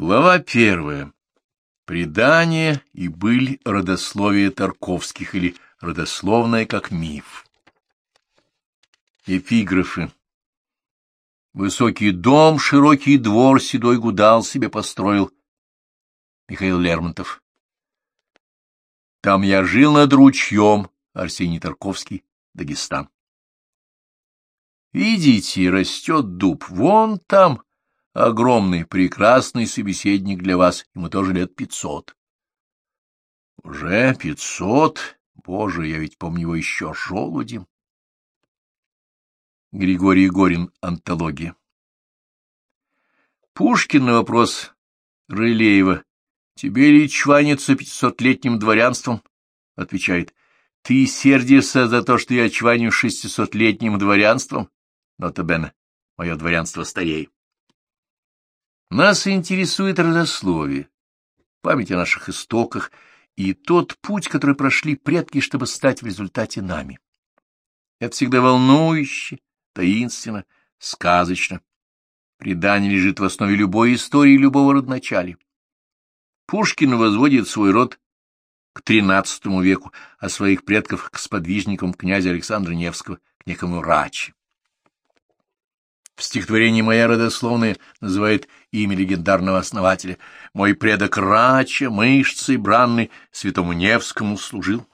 Глава первая. Предание и быль родословия Тарковских или родословное как миф. Эпиграфы. Высокий дом, широкий двор, седой гудал себе построил. Михаил Лермонтов. Там я жил над ручьем. Арсений Тарковский, Дагестан. Видите, растет дуб, вон там, огромный, прекрасный собеседник для вас, ему тоже лет пятьсот. Уже пятьсот? Боже, я ведь помню его еще желудем. Григорий Горин, антология. Пушкин на вопрос Рылеева, тебе ли чванится пятисотлетним дворянством? Отвечает, ты сердишься за то, что я чваню шестисотлетним дворянством? Нотабene, мое дворянство старее. Нас интересует родословие, память о наших истоках и тот путь, который прошли предки, чтобы стать в результате нами. Это всегда волнующе, таинственно, сказочно. Предание лежит в основе любой истории любого родначалия. Пушкин возводит свой род к XIII веку, а своих предков к сподвижникам князя Александра Невского, к некому Рачи. В стихотворении «Моя родословная» называет имя легендарного основателя. «Мой предок Рача, мышцей бранный, святому Невскому служил».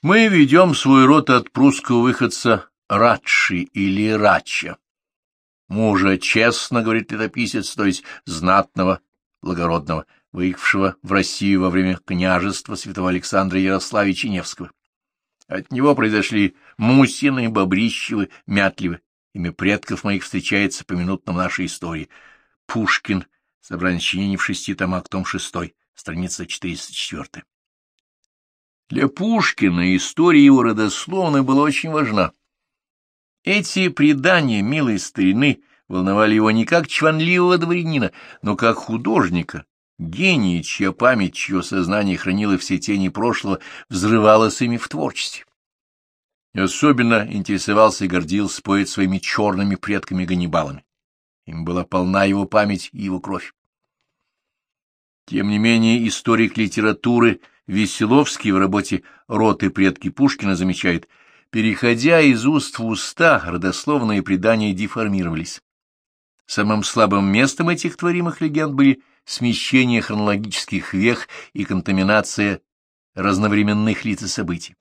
Мы ведем свой род от прусского выходца Радши или Рача. Мужа честно, говорит летописец, то есть знатного, благородного, выехавшего в Россию во время княжества святого Александра Ярославича Невского. От него произошли Мусины, Бобрищевы, Мятлевы, Имя предков моих встречается поминутно в нашей истории. Пушкин. Собрание сочинений в шести томах, том шестой, страница 404. Для Пушкина история его родословной была очень важна. Эти предания милой старины волновали его не как чванливого дворянина, но как художника, гения, чья память, чье сознание хранило все тени прошлого, взрывалась ими в творчестве. Особенно интересовался и гордился поэт своими черными предками-ганнибалами. Им была полна его память и его кровь. Тем не менее, историк литературы Веселовский в работе «Род и предки Пушкина» замечает, переходя из уст в уста, родословные предания деформировались. Самым слабым местом этих творимых легенд были смещение хронологических вех и контаминация разновременных лиц и событий.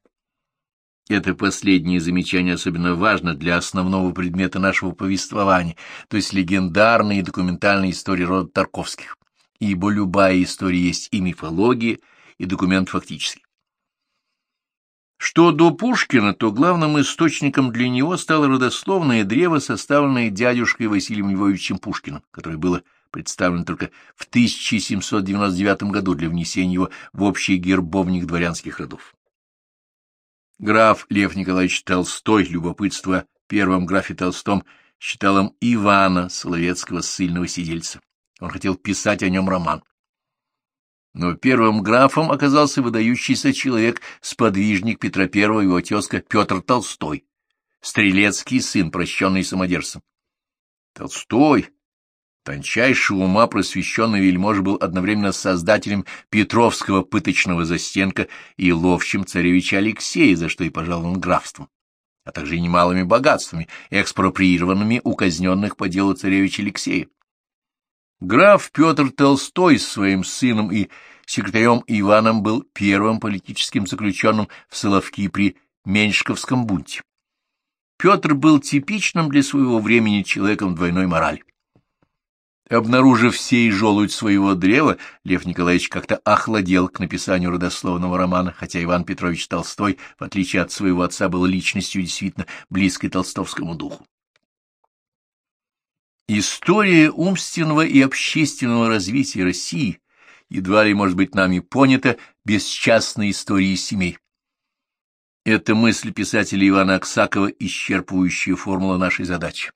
Это последнее замечание особенно важно для основного предмета нашего повествования, то есть легендарной и документальной истории рода Тарковских, ибо любая история есть и мифология, и документ фактический. Что до Пушкина, то главным источником для него стало родословное древо, составленное дядюшкой Василием Львовичем Пушкиным, которое было представлено только в 1799 году для внесения его в общий гербовник дворянских родов. Граф Лев Николаевич Толстой, любопытство первом графе Толстом, считал им Ивана Соловецкого ссыльного сидельца. Он хотел писать о нем роман. Но первым графом оказался выдающийся человек, сподвижник Петра I, его тезка Петр Толстой, стрелецкий сын, прощенный самодержцем. Толстой, Тончайшего ума просвещенный вельмож был одновременно создателем Петровского пыточного застенка и ловчим царевича Алексея, за что и пожалован графством, а также и немалыми богатствами, экспроприированными у казненных по делу царевича Алексея. Граф Петр Толстой с своим сыном и секретарем Иваном был первым политическим заключенным в Соловки при Меньшковском бунте. Петр был типичным для своего времени человеком двойной морали. Обнаружив сей желудь своего древа, Лев Николаевич как-то охладел к написанию родословного романа, хотя Иван Петрович Толстой, в отличие от своего отца, был личностью действительно близкой толстовскому духу. История умственного и общественного развития России едва ли может быть нами понята без частной истории семей. Это мысль писателя Ивана Аксакова, исчерпывающая формула нашей задачи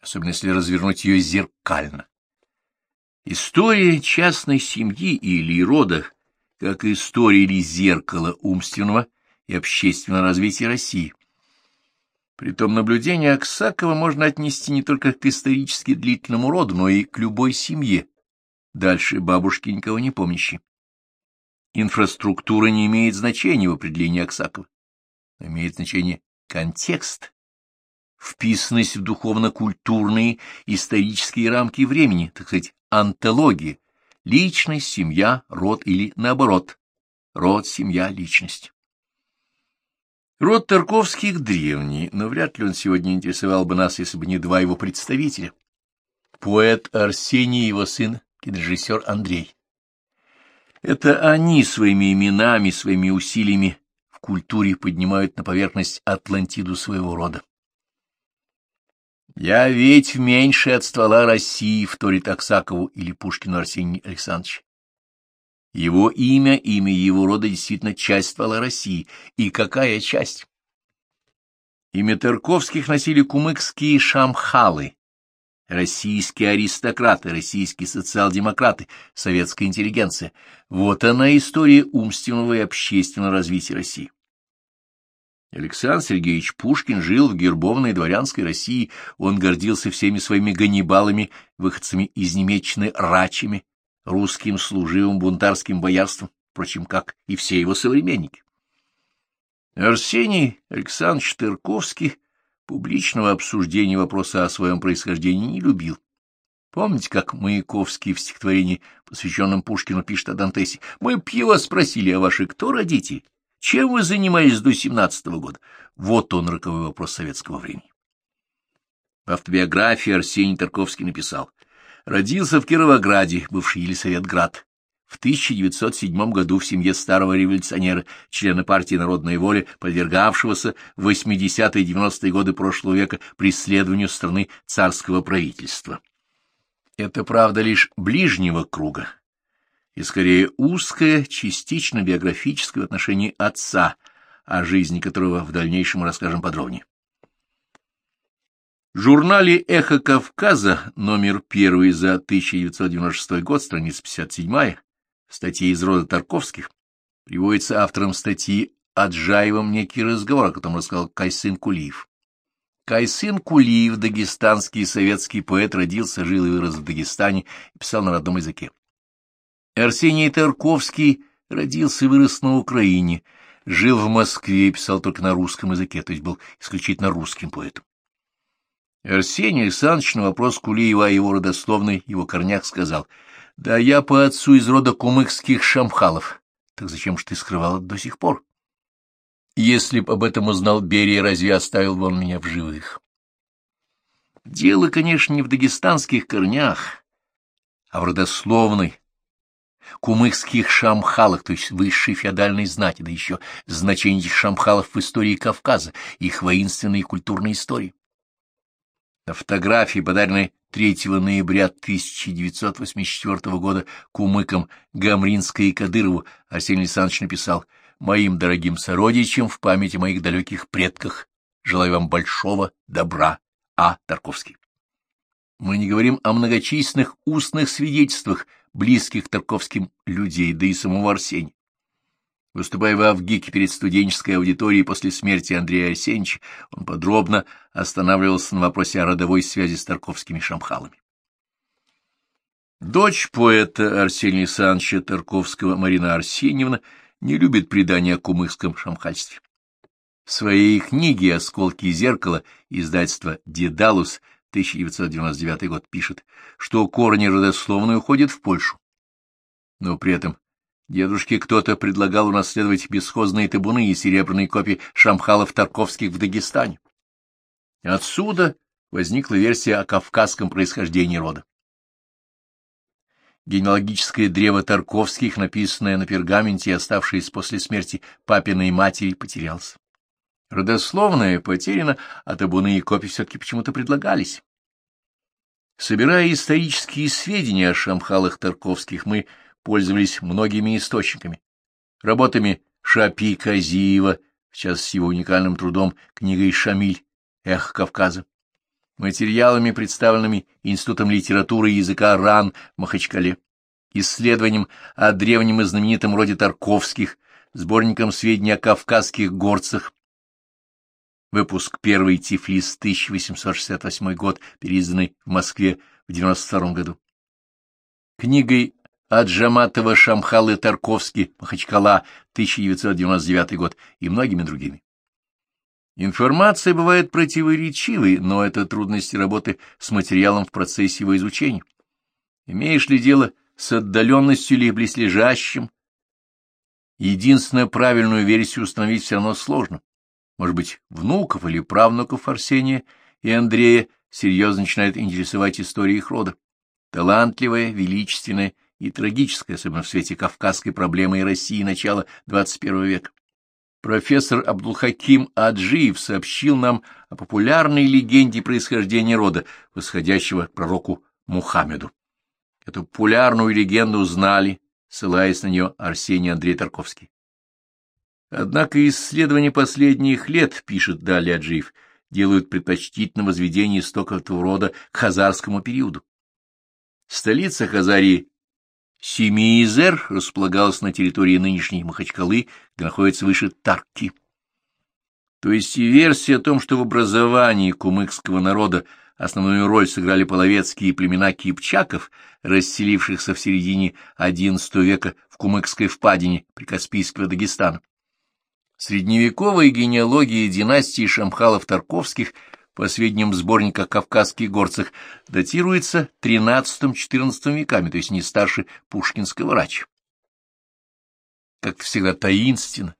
особенно если развернуть ее зеркально. История частной семьи или рода, как история или зеркало умственного и общественного развития России. Притом наблюдение Аксакова можно отнести не только к исторически длительному роду, но и к любой семье, дальше бабушки никого не помнящей. Инфраструктура не имеет значения в определении Аксакова, имеет значение контекст, вписанность в духовно-культурные исторические рамки времени, так сказать, антология, личность, семья, род или наоборот, род, семья, личность. Род Тарковских древний, но вряд ли он сегодня интересовал бы нас, если бы не два его представителя. Поэт Арсений и его сын, кинорежиссер Андрей. Это они своими именами, своими усилиями в культуре поднимают на поверхность Атлантиду своего рода. «Я ведь меньше от ствола России», — вторит Аксакову или Пушкину Арсений Александрович. Его имя, имя его рода действительно часть ствола России. И какая часть? Имя Тарковских носили кумыкские шамхалы, российские аристократы, российские социал-демократы, советская интеллигенция. Вот она история умственного и общественного развития России. Александр Сергеевич Пушкин жил в гербовной дворянской России, он гордился всеми своими ганнибалами, выходцами из немеччины рачами, русским служивым бунтарским боярством, впрочем, как и все его современники. Арсений Александрович Тырковский публичного обсуждения вопроса о своем происхождении не любил. Помните, как Маяковский в стихотворении, посвященном Пушкину, пишет о Дантесе? «Мы его спросили, а ваши кто родители? Чем вы занимались до семнадцатого года?» Вот он, роковой вопрос советского времени. В автобиографии Арсений Тарковский написал — Родился в Кировограде, бывший Елисаветград. В 1907 году в семье старого революционера, члена партии «Народная воля», подвергавшегося в 80-е и 90-е годы прошлого века преследованию страны царского правительства. Это, правда, лишь ближнего круга, и скорее узкое, частично биографическое в отношении отца, о жизни которого в дальнейшем расскажем подробнее. В журнале «Эхо Кавказа» номер первый за 1996 год, страница 57, статьи из рода Тарковских, приводится автором статьи Аджаевым некий разговор, о котором рассказал Кайсын Кулиев. Кайсын Кулиев, дагестанский советский поэт, родился, жил и вырос в Дагестане и писал на родном языке. Арсений Тарковский родился и вырос на Украине, жил в Москве и писал только на русском языке, то есть был исключительно русским поэтом. Арсений Александрович на вопрос Кулиева о его родословной, его корнях сказал, «Да я по отцу из рода кумыкских шамхалов. Так зачем же ты скрывал это до сих пор? Если б об этом узнал Берия, разве оставил бы он меня в живых?» Дело, конечно, не в дагестанских корнях, а в родословной, кумыкских шамхалах, то есть высшей феодальной знати, да еще значение этих шамхалов в истории Кавказа, их воинственной и культурной истории. На фотографии, подаренной 3 ноября 1984 года кумыкам Гамринской и Кадырову, Арсений Александрович написал «Моим дорогим сородичам в память о моих далеких предках желаю вам большого добра, А. Тарковский». Мы не говорим о многочисленных устных свидетельствах близких Тарковским людей, да и самого Арсения. Выступая в Авгике перед студенческой аудиторией после смерти Андрея Арсеньевича, он подробно останавливался на вопросе о родовой связи с тарковскими шамхалами. Дочь поэта Арсения Александровича Тарковского Марина Арсеньевна не любит предания о кумыкском шамхальстве. В своей книге «Осколки зеркала» издательства «Дедалус» 1999 год пишет, что корни родословной уходят в Польшу. Но при этом Дедушке кто-то предлагал унаследовать бесхозные табуны и серебряные копии шамхалов Тарковских в Дагестане. Отсюда возникла версия о кавказском происхождении рода. Генеалогическое древо Тарковских, написанное на пергаменте и оставшееся после смерти папиной матери, потерялось. Родословное потеряно, а табуны и копии все-таки почему-то предлагались. Собирая исторические сведения о шамхалах Тарковских, мы пользовались многими источниками. Работами Шапи Казиева, сейчас с его уникальным трудом книгой «Шамиль. Эх Кавказа», материалами, представленными Институтом литературы и языка РАН в Махачкале, исследованием о древнем и знаменитом роде Тарковских, сборником сведений о кавказских горцах, Выпуск первый Тифлис 1868 год, переизданный в Москве в 92 году. Книгой Аджаматова, Шамхалы, Тарковский, Махачкала, 1999 год и многими другими. Информация бывает противоречивой, но это трудности работы с материалом в процессе его изучения. Имеешь ли дело с отдаленностью или близлежащим, единственную правильную версию установить все равно сложно. Может быть, внуков или правнуков Арсения и Андрея серьезно начинает интересовать история их рода. Талантливая, величественная и трагическая, особенно в свете кавказской проблемы и России начала XXI века. Профессор Абдулхаким Аджиев сообщил нам о популярной легенде происхождения рода, восходящего к пророку Мухаммеду. Эту популярную легенду знали, ссылаясь на нее Арсений Андрей Тарковский. Однако исследования последних лет, пишет далее Аджиев, делают предпочтительно возведение истоков этого рода к хазарскому периоду. Столица Хазарии Семиизер располагалась на территории нынешней Махачкалы, где находится выше Тарки. То есть и версия о том, что в образовании кумыкского народа основную роль сыграли половецкие племена кипчаков, расселившихся в середине XI века в Кумыкской впадине Прикаспийского Дагестана. Средневековая генеалогия династии Шамхалов-Тарковских, по сведениям сборника «Кавказских горцах», датируется XIII-XIV веками, то есть не старше Пушкинского рача. Как всегда таинственно,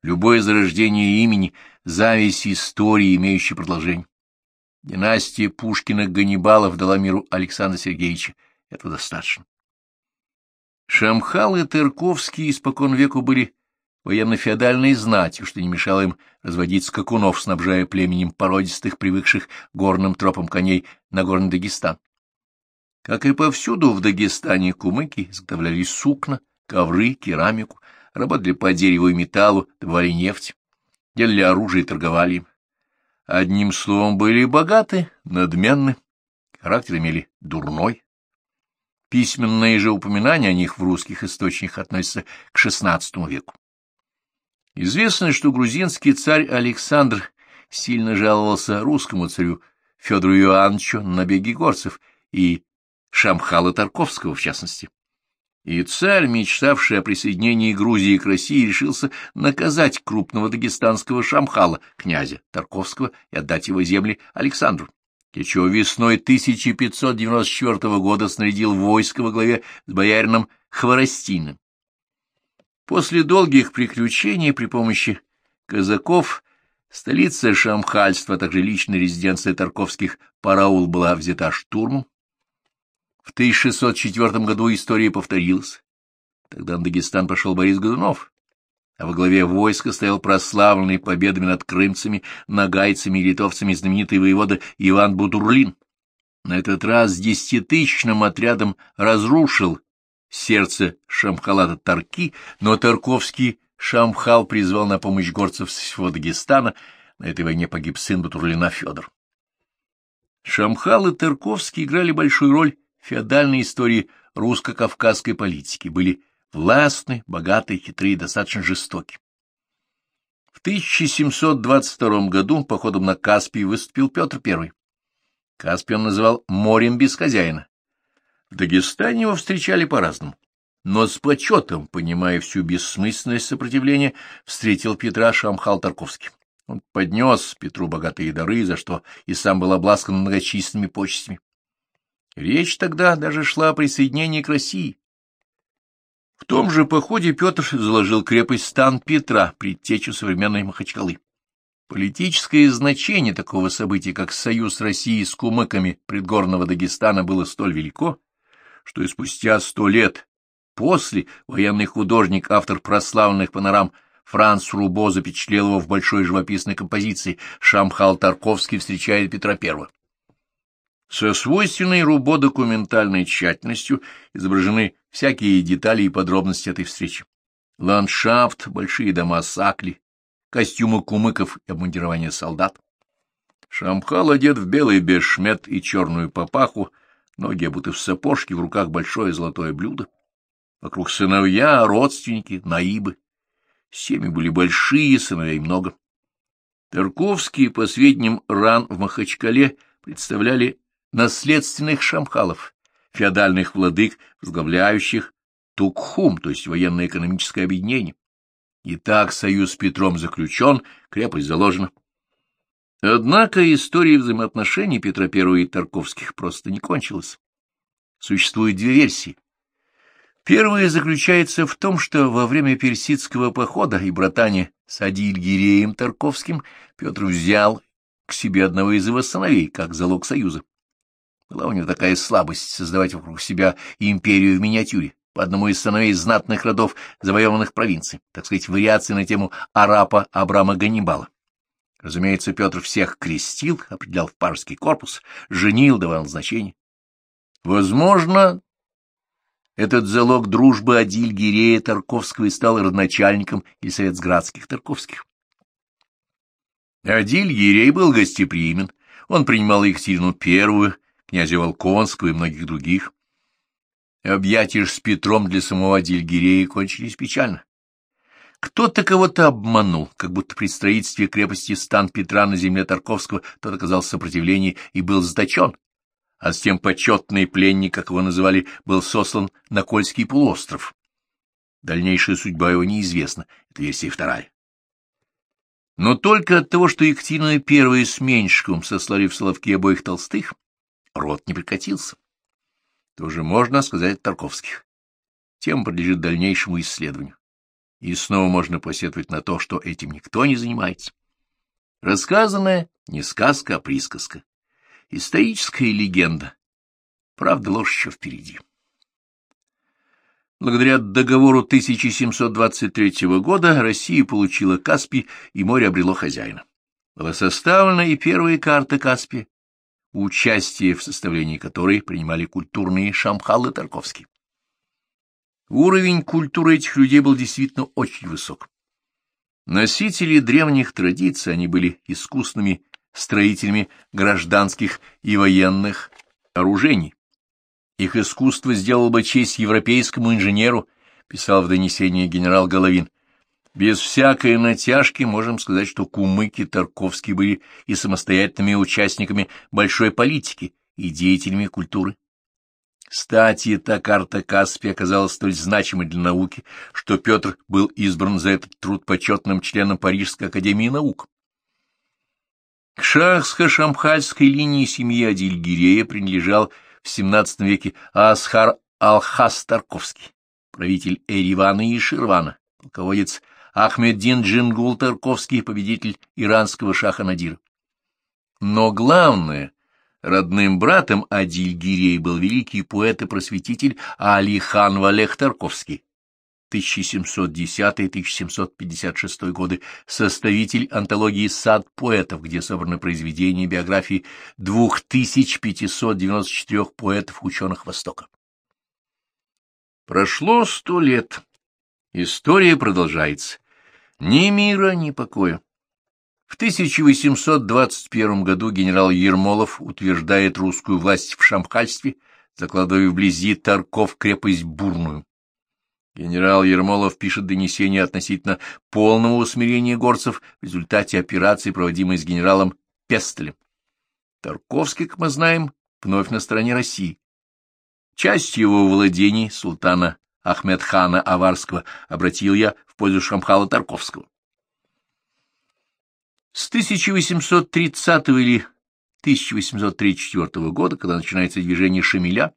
любое зарождение имени — зависть истории, имеющей продолжение. Династия Пушкина-Ганнибалов дала миру Александра Сергеевича. Этого достаточно. Шамхал и Тырковские испокон веку были военно-феодальной знатью, что не мешало им разводить скакунов, снабжая племенем породистых, привыкших горным тропам коней на горный Дагестан. Как и повсюду в Дагестане кумыки изготовляли сукна, ковры, керамику, работали по дереву и металлу, добывали нефть, делали оружие и торговали им. Одним словом, были богаты, надменны, характер имели дурной. Письменные же упоминания о них в русских источниках относятся к XVI веку. Известно, что грузинский царь Александр сильно жаловался русскому царю Федору Иоанновичу на набеги горцев и Шамхала Тарковского в частности. И царь, мечтавший о присоединении Грузии к России, решился наказать крупного дагестанского шамхала, князя Тарковского, и отдать его земли Александру. Кичо весной 1594 года снарядил войско во главе с боярином Хворостиным. После долгих приключений при помощи казаков столица шамхальства, а также личная резиденция Тарковских Параул была взята штурмом, в 1604 году история повторилась. Тогда на Дагестан пошел Борис Годунов, а во главе войска стоял прославленный победами над крымцами, нагайцами и литовцами знаменитый воевода Иван Бутурлин. На этот раз десятитысячным отрядом разрушил сердце Шамхалата Тарки, но Тарковский Шамхал призвал на помощь горцев с всего Дагестана. На этой войне погиб сын Бутурлина Федор. Шамхал и Тарковский играли большую роль феодальной истории русско-кавказской политики, были властны, богатые, хитрые, достаточно жестоки. В 1722 году походом на Каспий выступил Петр I. Каспий он называл «морем без хозяина». В Дагестане его встречали по-разному, но с почетом, понимая всю бессмысленность сопротивления, встретил Петра Шамхал Тарковский. Он поднес Петру богатые дары, за что и сам был обласкан многочисленными почестями. Речь тогда даже шла о присоединении к России. В том же походе Петр заложил крепость стан Петра, предтечу современной Махачкалы. Политическое значение такого события, как союз России с кумыками предгорного Дагестана, было столь велико, что и спустя сто лет после военный художник, автор прославленных панорам Франц Рубо запечатлел его в большой живописной композиции «Шамхал Тарковский встречает Петра I». Со свойственной Рубо документальной тщательностью изображены всякие детали и подробности этой встречи. Ландшафт, большие дома сакли, костюмы кумыков и обмундирование солдат. Шамхал одет в белый бешмет и черную папаху, ноги обуты в сапожки, в руках большое золотое блюдо. Вокруг сыновья, родственники, наибы. Семьи были большие, сыновей много. Тарковские, по сведениям РАН в Махачкале, представляли наследственных шамхалов, феодальных владык, возглавляющих Тукхум, то есть военно-экономическое объединение. Итак, союз с Петром заключен, крепость заложена. Однако история взаимоотношений Петра I и Тарковских просто не кончилась. Существует две версии. Первая заключается в том, что во время персидского похода и братания с Адильгиреем Тарковским Петр взял к себе одного из его сыновей, как залог союза. Была у него такая слабость создавать вокруг себя империю в миниатюре, по одному из сыновей знатных родов завоеванных провинций, так сказать, вариации на тему арапа Абрама Ганнибала. Разумеется, Петр всех крестил, определял в парский корпус, женил, давал значение. Возможно, этот залог дружбы Адиль Гирея Тарковского и стал родоначальником Елисаветсградских Тарковских. Адиль Гирей был гостеприимен, он принимал Екатерину Первую, князя Волконского и многих других. Объятия ж с Петром для самого Адильгирея кончились печально. Кто-то кого-то обманул, как будто при строительстве крепости стан Петра на земле Тарковского тот оказался в сопротивлении и был заточен, а с тем почетный пленник, как его называли, был сослан на Кольский полуостров. Дальнейшая судьба его неизвестна, это версия вторая. Но только от того, что Екатерина I с Меньшиковым сослали в Соловки обоих толстых, род не прекратился. Тоже можно сказать Тарковских. Тем подлежит дальнейшему исследованию. И снова можно посетовать на то, что этим никто не занимается. Рассказанная не сказка, а присказка. Историческая легенда. Правда, ложь еще впереди. Благодаря договору 1723 года Россия получила Каспий, и море обрело хозяина. Была составлена и первая карта Каспия, участие в составлении которой принимали культурные шамхалы Тарковские. Уровень культуры этих людей был действительно очень высок. Носители древних традиций, они были искусными строителями гражданских и военных оружений. Их искусство сделало бы честь европейскому инженеру, писал в донесении генерал Головин. Без всякой натяжки можем сказать, что кумыки Тарковские были и самостоятельными участниками большой политики, и деятелями культуры. Кстати, та карта Каспия оказалась столь значимой для науки, что Петр был избран за этот труд почетным членом Парижской академии наук. К шахско-шамхальской линии семьи Адильгирея принадлежал в XVII веке Асхар Алхас Тарковский, правитель Эривана и Ширвана, полководец Ахмеддин Джингул Тарковский, победитель иранского шаха Надира. Но главное, Родным братом Адильгирей был великий поэт и просветитель Алихан Валех Тарковский, 1710-1756 годы, составитель антологии «Сад поэтов», где собраны произведения и биографии 2594 поэтов-ученых Востока. Прошло сто лет. История продолжается. Ни мира, ни покоя. В 1821 году генерал Ермолов утверждает русскую власть в Шамхальстве, закладывая вблизи Тарков крепость Бурную. Генерал Ермолов пишет донесение относительно полного усмирения горцев в результате операции, проводимой с генералом Пестелем. Тарковский, как мы знаем, вновь на стороне России. Часть его владений султана Ахмедхана Аварского обратил я в пользу Шамхала Тарковского. С 1830 или 1834 года, когда начинается движение Шамиля,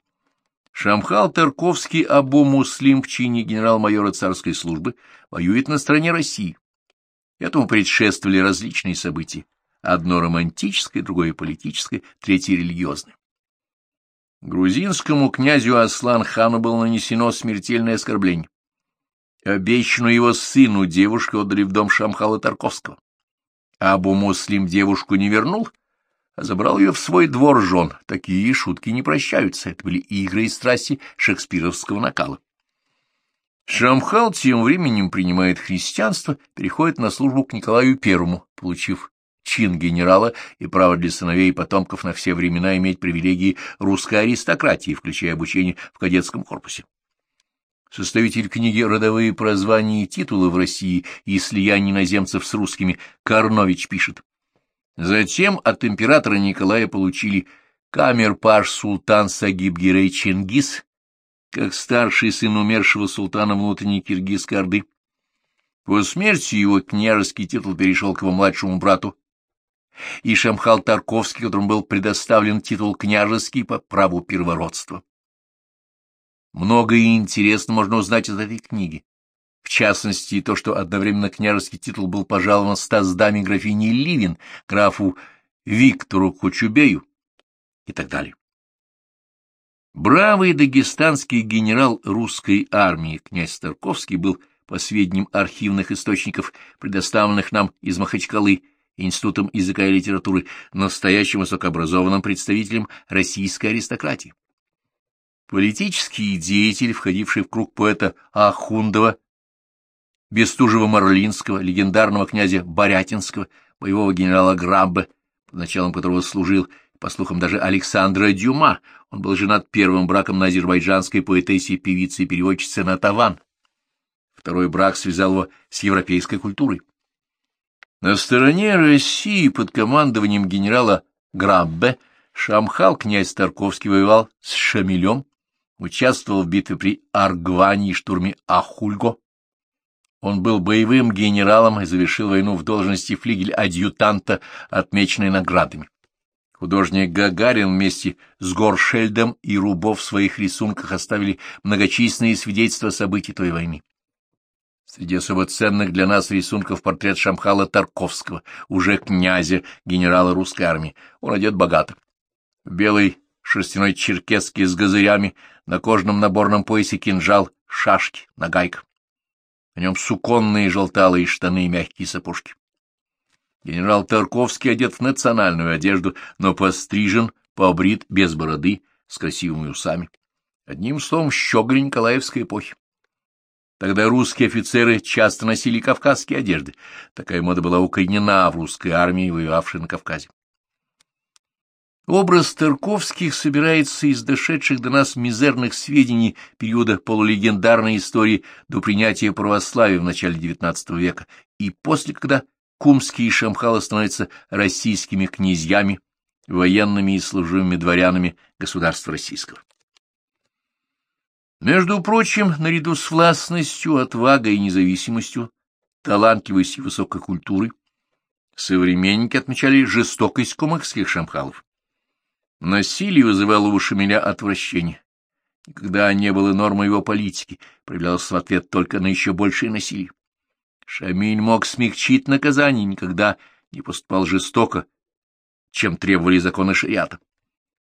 Шамхал Тарковский Абу Муслим в чине генерал-майора царской службы воюет на стороне России. Этому предшествовали различные события, одно романтическое, другое политическое, третье религиозное. Грузинскому князю Аслан-хану было нанесено смертельное оскорбление. Обещанную его сыну девушку отдали в дом Шамхала Тарковского. Абу-Муслим девушку не вернул, а забрал ее в свой двор жен. Такие шутки не прощаются, это были игры и страсти шекспировского накала. Шамхал тем временем принимает христианство, переходит на службу к Николаю Первому, получив чин генерала и право для сыновей и потомков на все времена иметь привилегии русской аристократии, включая обучение в кадетском корпусе. Составитель книги «Родовые прозвания и титулы в России и слияние иноземцев с русскими» Карнович пишет. Затем от императора Николая получили камер-паш султан Сагиб-Гирей Чингис, как старший сын умершего султана внутренней Киргизской Орды. По смерти его княжеский титул перешел к его младшему брату, и Шамхал Тарковский, которому был предоставлен титул княжеский по праву первородства. Много и интересно можно узнать из этой книги. В частности, то, что одновременно княжеский титул был пожалован стаздаме графини Ливин, графу Виктору Кочубею и так далее. Бравый дагестанский генерал русской армии князь Тарковский был, по сведениям архивных источников, предоставленных нам из Махачкалы, Институтом языка и литературы, настоящим высокообразованным представителем российской аристократии. Политический деятель, входивший в круг поэта Ахундова, Бестужева-Марлинского, легендарного князя Борятинского, боевого генерала Граббе, под началом которого служил, по слухам, даже Александра Дюма. Он был женат первым браком на азербайджанской поэтессе, певице и переводчице Натаван. Второй брак связал его с европейской культурой. На стороне России под командованием генерала Граббе Шамхал князь Тарковский воевал с Шамилем, участвовал в битве при Аргване и штурме Ахульго. Он был боевым генералом и завершил войну в должности флигель-адъютанта, отмеченной наградами. Художник Гагарин вместе с Горшельдом и Рубов в своих рисунках оставили многочисленные свидетельства событий той войны. Среди особо ценных для нас рисунков портрет Шамхала Тарковского, уже князя, генерала русской армии. Он одет богато. В белой шерстяной черкеске с газырями, на кожаном наборном поясе кинжал, шашки, нагайка. На нем суконные желталые штаны и мягкие сапожки. Генерал Тарковский одет в национальную одежду, но пострижен, побрит, без бороды, с красивыми усами. Одним словом, щеголь Николаевской эпохи. Тогда русские офицеры часто носили кавказские одежды. Такая мода была укоренена в русской армии, воевавшей на Кавказе. Образ Тарковских собирается из дошедших до нас мизерных сведений периода полулегендарной истории до принятия православия в начале XIX века и после, когда кумские шамхалы становятся российскими князьями, военными и служивыми дворянами государства российского. Между прочим, наряду с властностью, отвагой и независимостью, талантливостью и высокой культурой, современники отмечали жестокость кумыкских шамхалов. Насилие вызывало у Шамиля отвращение. Никогда не было нормы его политики, проявлялось в ответ только на еще большее насилие. Шамиль мог смягчить наказание, никогда не поступал жестоко, чем требовали законы шариата.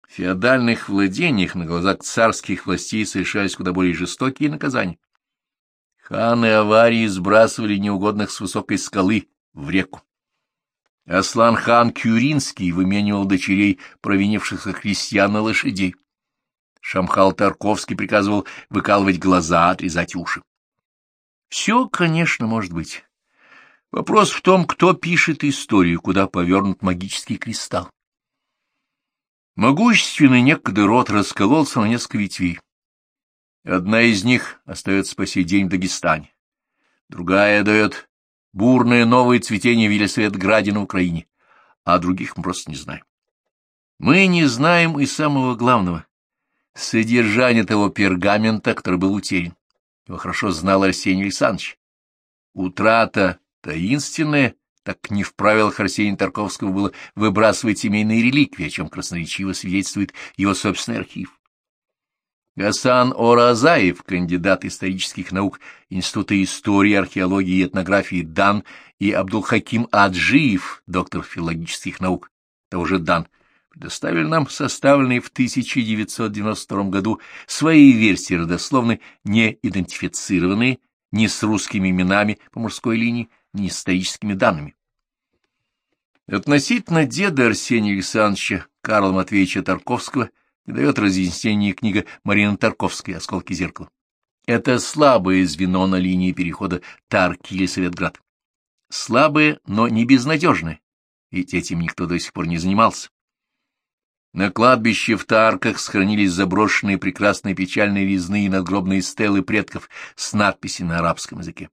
В феодальных владениях на глазах царских властей совершались куда более жестокие наказания. Ханы аварии сбрасывали неугодных с высокой скалы в реку. Аслан-хан Кюринский выменивал дочерей провинившихся христиан на лошадей. Шамхал Тарковский приказывал выкалывать глаза, отрезать уши. Все, конечно, может быть. Вопрос в том, кто пишет историю, куда повернут магический кристалл. Могущественный некогда род раскололся на несколько ветвей. Одна из них остается по сей день в Дагестане, другая дает бурное новое цветение в Елисаветграде на Украине, а других мы просто не знаем. Мы не знаем и самого главного — содержания того пергамента, который был утерян. Его хорошо знал Арсений Александрович. Утрата таинственная, так не в правилах Арсения Тарковского было выбрасывать семейные реликвии, о чем красноречиво свидетельствует его собственный архив. Гасан Оразаев, кандидат исторических наук Института истории, археологии и этнографии ДАН, и Абдулхаким Аджиев, доктор филологических наук, того же ДАН, предоставили нам составленные в 1992 году свои версии родословны, не идентифицированные ни с русскими именами по мужской линии, ни с историческими данными. Относительно деда Арсения Александровича Карла Матвеевича Тарковского не дает разъяснения книга Марины Тарковской «Осколки зеркала». Это слабое звено на линии перехода Тарки-Елисаветград. Слабое, но не безнадежное, ведь этим никто до сих пор не занимался. На кладбище в Тарках сохранились заброшенные прекрасные печальные резные надгробные стелы предков с надписями на арабском языке.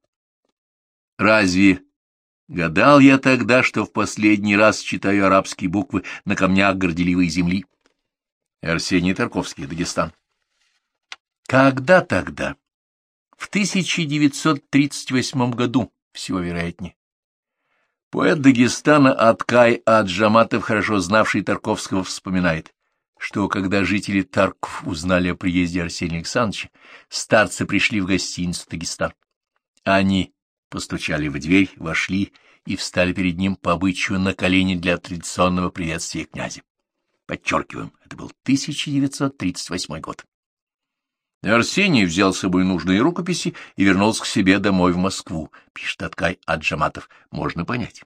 Разве гадал я тогда, что в последний раз читаю арабские буквы на камнях горделивой земли? Арсений Тарковский, Дагестан. Когда тогда? В 1938 году, всего вероятнее. Поэт Дагестана Аткай Аджаматов, хорошо знавший Тарковского, вспоминает, что когда жители Тарков узнали о приезде Арсения Александровича, старцы пришли в гостиницу Дагестан. Они постучали в дверь, вошли и встали перед ним по обычаю на колени для традиционного приветствия князя. Подчеркиваем, это был 1938 год. Арсений взял с собой нужные рукописи и вернулся к себе домой в Москву, пишет Аткай Аджаматов, можно понять.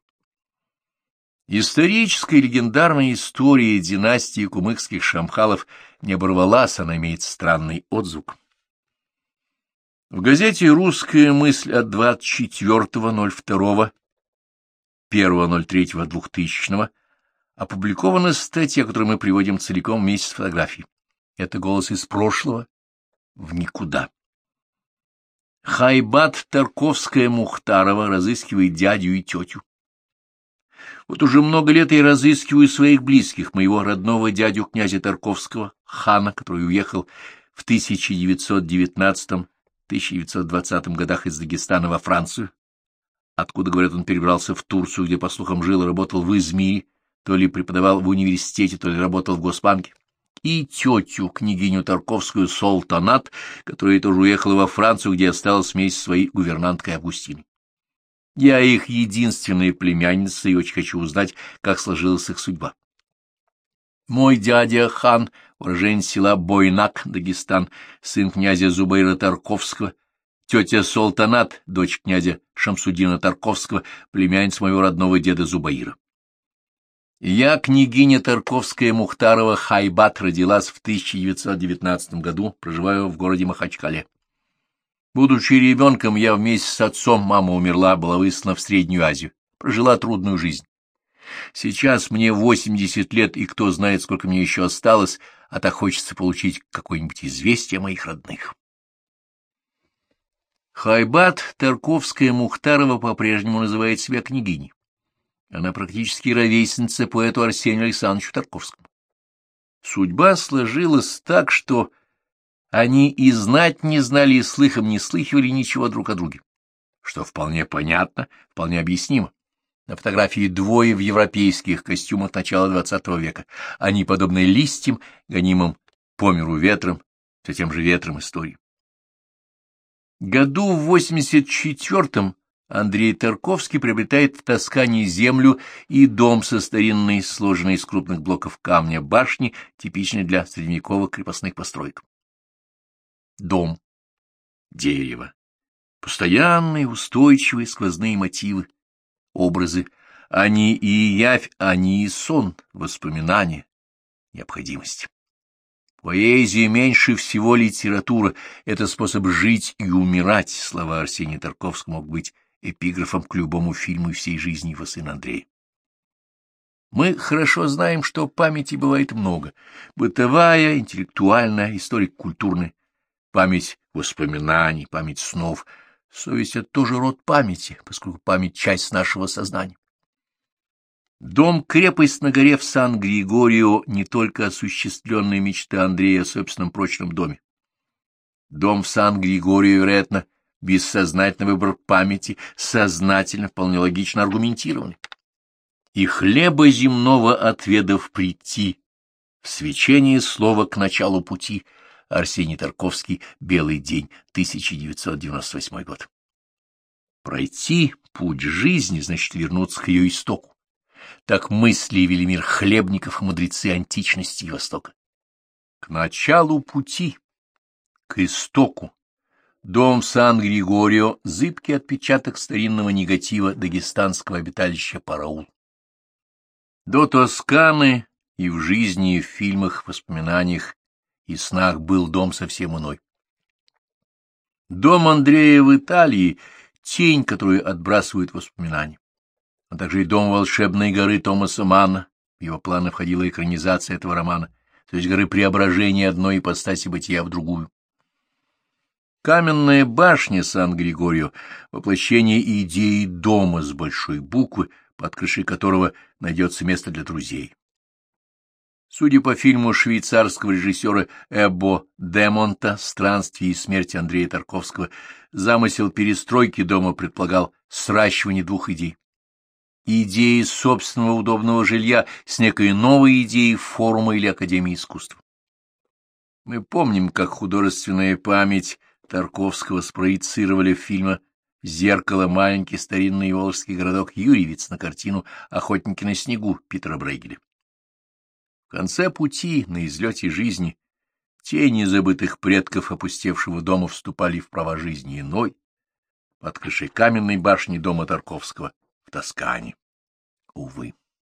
Историческая легендарная история династии кумыкских шамхалов не оборвалась, она имеет странный отзвук. В газете «Русская мысль» от 24.02, 1.03.2000 опубликована статья, которую мы приводим целиком вместе с фотографией. Это голос из прошлого, в никуда. Хайбат Тарковская-Мухтарова разыскивает дядю и тетю. Вот уже много лет я разыскиваю своих близких, моего родного дядю князя Тарковского, хана, который уехал в 1919-1920 годах из Дагестана во Францию, откуда, говорят, он перебрался в Турцию, где, по слухам, жил и работал в Измире, то ли преподавал в университете, то ли работал в Госбанке и тетю, княгиню Тарковскую Солтанат, которая тоже уехала во Францию, где осталась вместе с своей гувернанткой Августиной. Я их единственная племянница и очень хочу узнать, как сложилась их судьба. Мой дядя хан, уроженец села Бойнак, Дагестан, сын князя Зубайра Тарковского, тетя Солтанат, дочь князя Шамсудина Тарковского, племянница моего родного деда Зубаира. Я, княгиня Тарковская Мухтарова Хайбат, родилась в 1919 году, проживаю в городе Махачкале. Будучи ребенком, я вместе с отцом, мама умерла, была выслана в Среднюю Азию, прожила трудную жизнь. Сейчас мне 80 лет, и кто знает, сколько мне еще осталось, а так хочется получить какое-нибудь известие о моих родных. Хайбат Тарковская Мухтарова по-прежнему называет себя княгиней. Она практически ровесница поэту Арсению Александровичу Тарковскому. Судьба сложилась так, что они и знать не знали, и слыхом не слыхивали ничего друг о друге, что вполне понятно, вполне объяснимо. На фотографии двое в европейских костюмах начала XX века. Они подобны листьям, гонимым по миру ветром, все тем же ветром истории. Году в 84-м Андрей Тарковский приобретает в Тоскане землю и дом со старинной, сложенной из крупных блоков камня башни, типичной для средневековых крепостных построек. Дом. Дерево. Постоянные, устойчивые, сквозные мотивы, образы. Они и явь, они и сон, воспоминания, необходимость. Поэзия меньше всего литература — это способ жить и умирать, слова Арсения Тарковского могут быть эпиграфом к любому фильму всей жизни его сына Андрея. Мы хорошо знаем, что памяти бывает много — бытовая, интеллектуальная, историко-культурная, память воспоминаний, память снов. Совесть — это тоже род памяти, поскольку память — часть нашего сознания. Дом-крепость на горе в Сан-Григорио — не только осуществленная мечта Андрея о собственном прочном доме. Дом в Сан-Григорио, вероятно, — бессознательный выбор памяти, сознательно, вполне логично аргументированный. И хлеба земного отведав прийти, в свечение слова к началу пути, Арсений Тарковский, «Белый день», 1998 год. Пройти путь жизни, значит вернуться к ее истоку. Так мысли вели мир хлебников мудрецы античности и Востока. К началу пути, к истоку, Дом Сан-Григорио — зыбкий отпечаток старинного негатива дагестанского обиталища Параул. До Тосканы и в жизни, и в фильмах, воспоминаниях и снах был дом совсем иной. Дом Андрея в Италии — тень, которую отбрасывают воспоминания. А также и дом волшебной горы Томаса Манна, В его планы входила экранизация этого романа, то есть горы преображения одной ипостаси бытия в другую. Каменная башня Сан-Григорио — воплощение идеи дома с большой буквы, под крышей которого найдется место для друзей. Судя по фильму швейцарского режиссера Эбо Демонта «Странствие и смерть Андрея Тарковского», замысел перестройки дома предполагал сращивание двух идей. Идеи собственного удобного жилья с некой новой идеей форума или Академии искусств. Мы помним, как художественная память Тарковского спроецировали в фильме «Зеркало. Маленький старинный волжский городок Юрьевец» на картину «Охотники на снегу» Питера Брейгеля. В конце пути, на излете жизни, тени забытых предков опустевшего дома вступали в права жизни иной, под крышей каменной башни дома Тарковского в Тоскане. Увы.